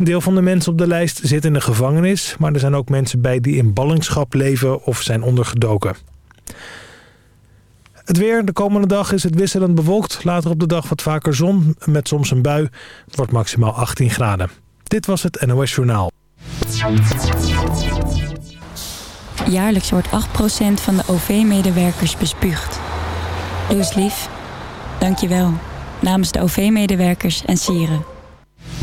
Een deel van de mensen op de lijst zit in de gevangenis... maar er zijn ook mensen bij die in ballingschap leven of zijn ondergedoken. Het weer. De komende dag is het wisselend bewolkt. Later op de dag wat vaker zon, met soms een bui. Het wordt maximaal 18 graden. Dit was het NOS Journaal. Jaarlijks wordt 8% van de OV-medewerkers bespuugd. Doe eens lief. Dank je wel. Namens de OV-medewerkers en sieren.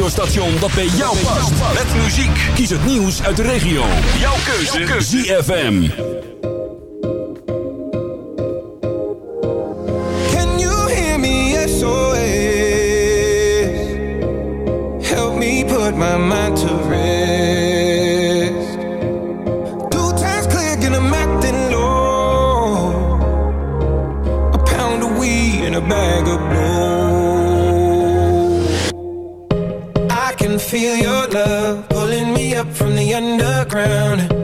dat bij jou past. Met muziek. Kies het nieuws uit de regio. Jouw keuze. ZFM. Can you hear me? SOS. Help me put my mind to rest. Two times clear, get 'em acting low. A pound of weed and a bag of. Feel your love pulling me up from the underground.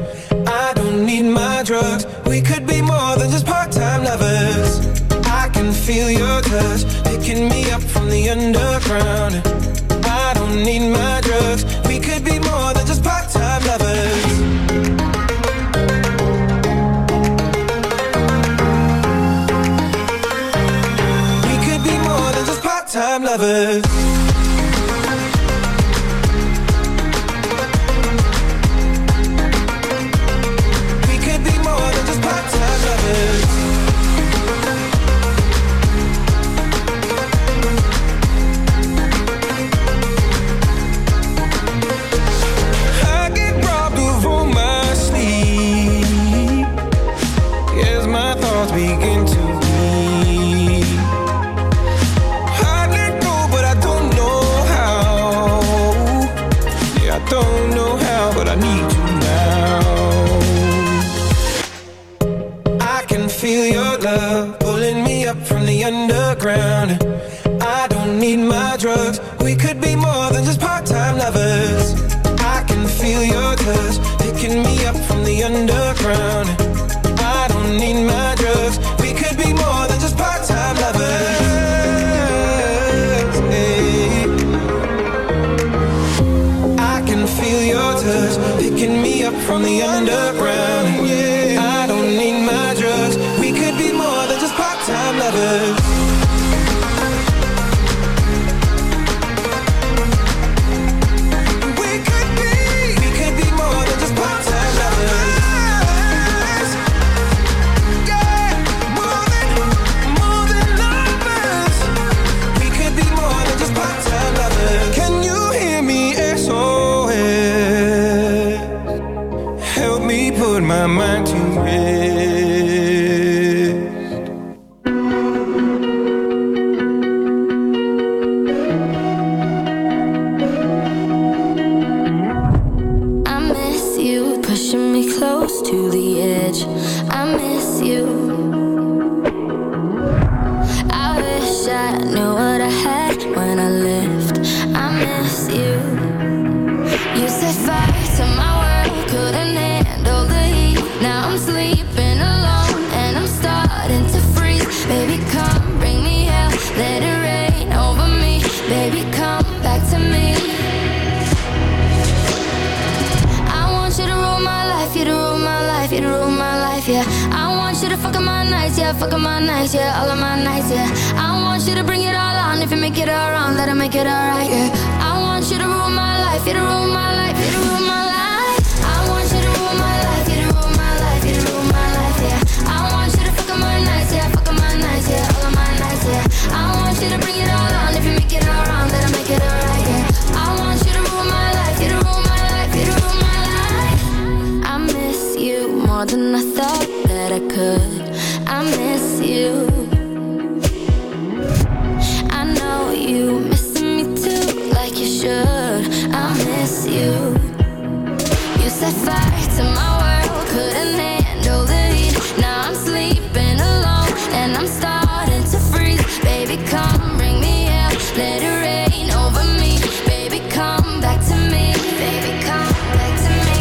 and I'm starting to freeze. Baby, come bring me out. Let it rain over me. Baby, come back to me. Baby, come back to me.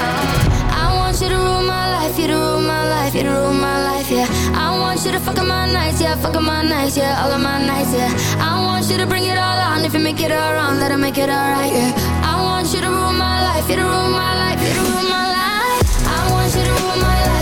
Uh, I want you to rule my life, you to rule my life, you to rule my life, yeah. I want you to fuck my nights, yeah, fuck my nights, yeah, all of my nights, yeah. I want you to bring it all on. If you make it all wrong, let make it all right, yeah. I want you to rule my life, you to rule my life, you to rule my life. I want you to rule my life.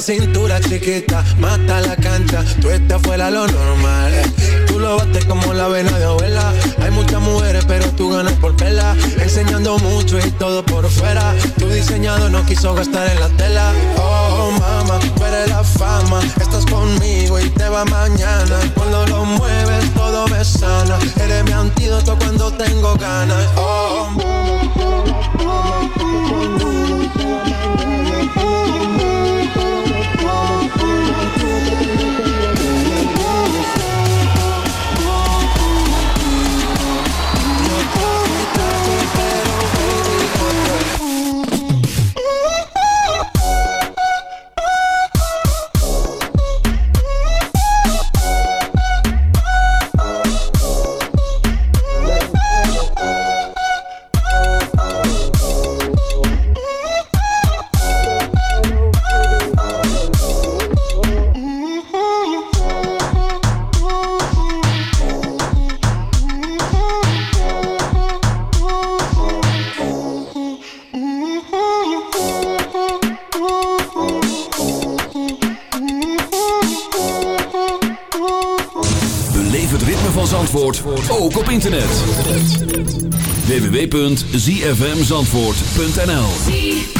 Cintura chiquita, zfmzandvoort.nl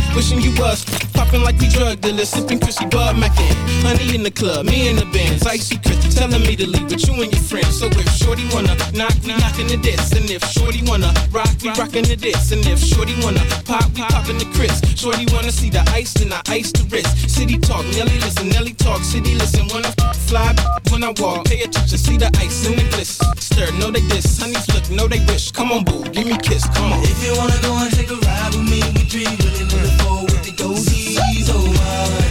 Wishing you was popping like we drug dealers, sipping Chrissy Bud Mackin. Honey in the club, me in the bands, icy Chris telling me to leave with you and your friends. So if Shorty wanna knock, we knockin' the diss, and if Shorty wanna rock, we rockin' the diss, and if Shorty wanna pop, we poppin' the Chris. Shorty wanna see the ice, then I ice the wrist. City talk, Nelly listen, Nelly talk, city listen. Wanna fly when I walk, pay attention, see the ice in the bliss. Stir, know they diss, honeys look, know they wish. Come on, boo, give me a kiss, come on. If you wanna go and take a ride with me, we three willing in those easy so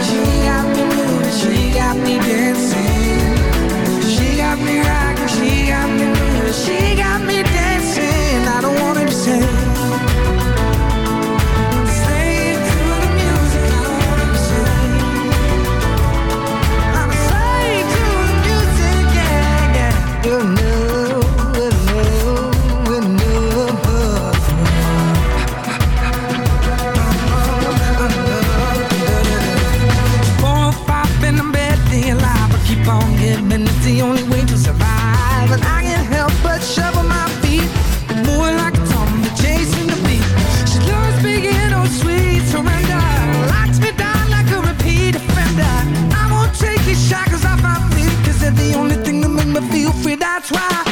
got me dancing. She got me rocking, she got me she got me dancing. I don't wanna be saved. Free.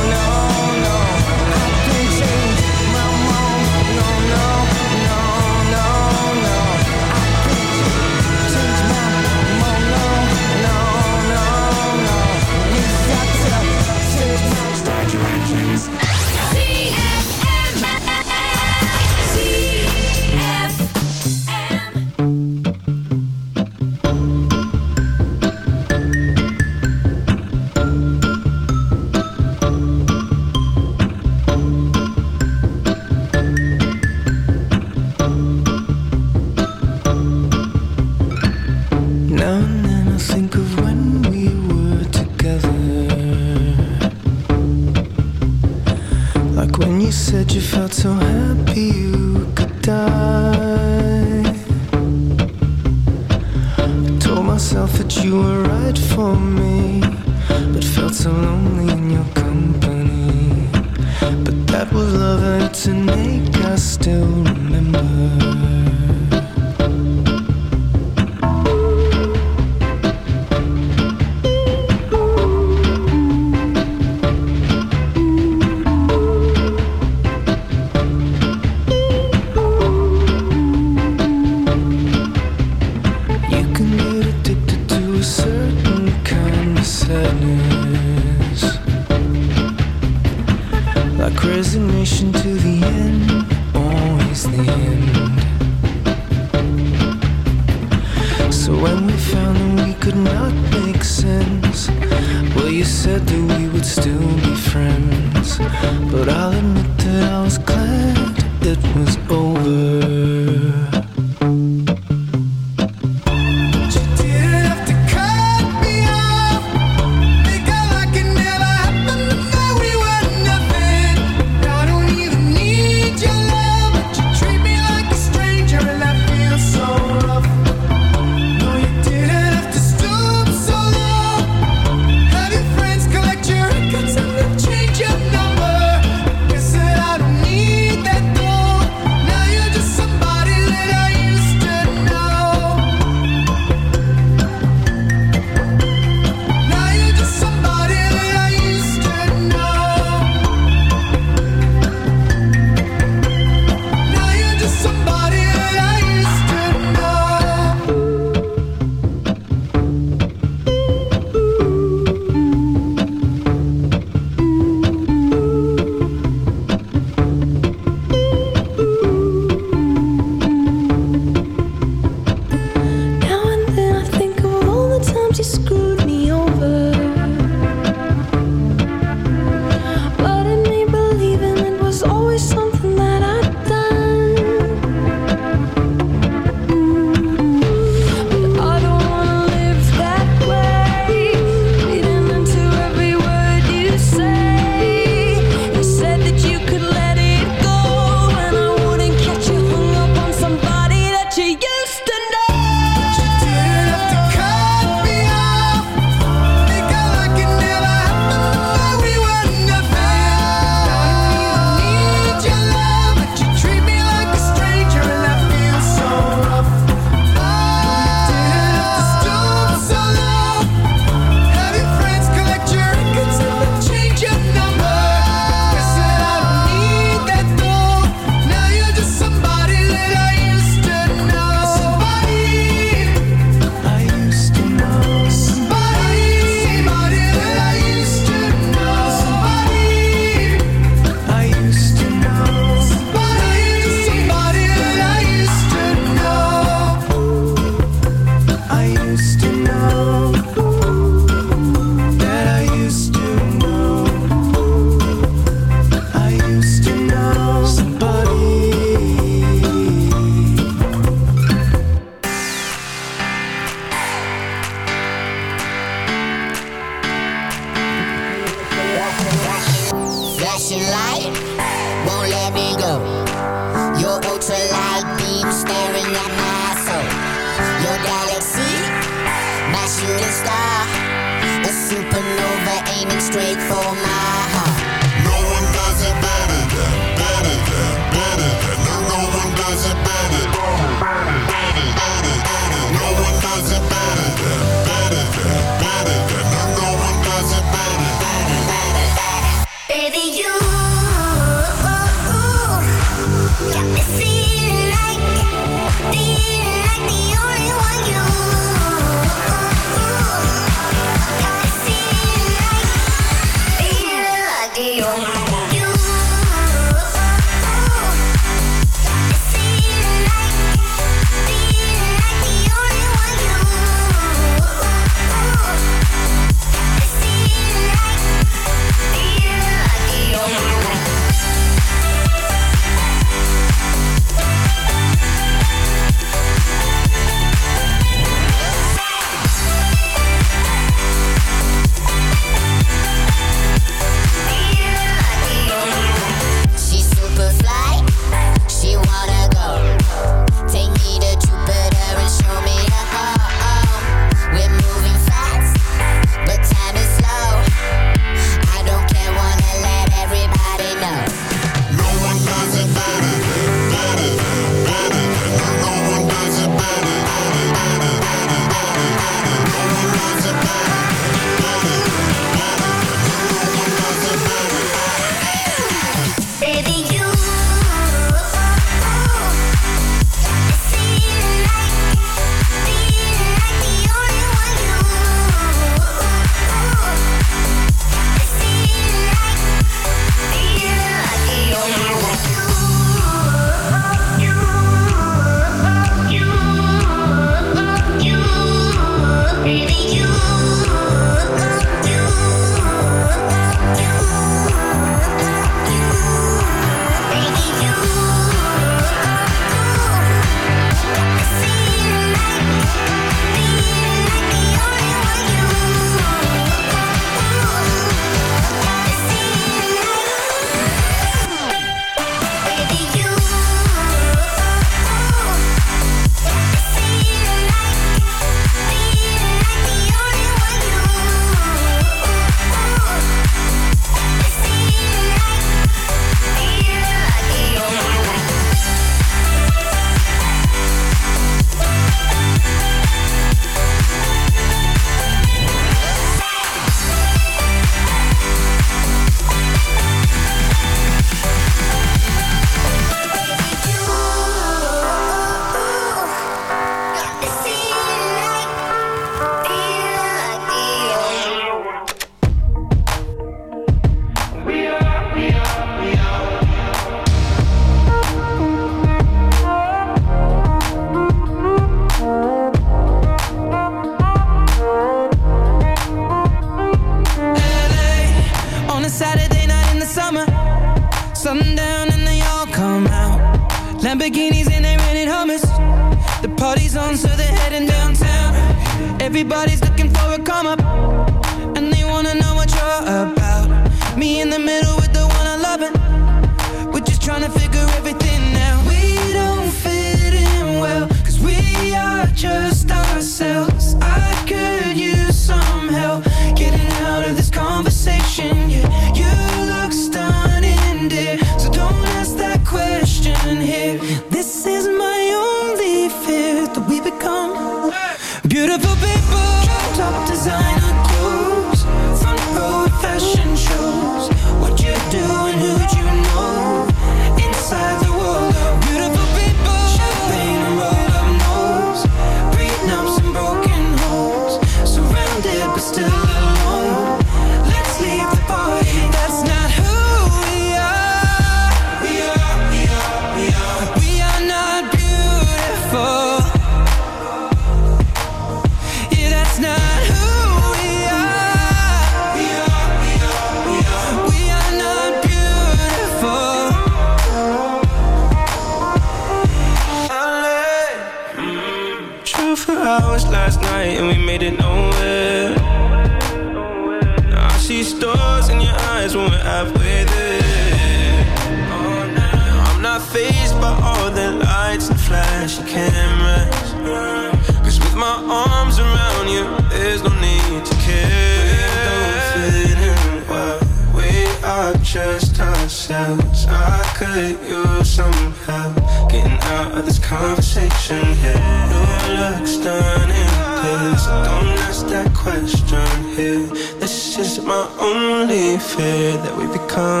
Fear that we become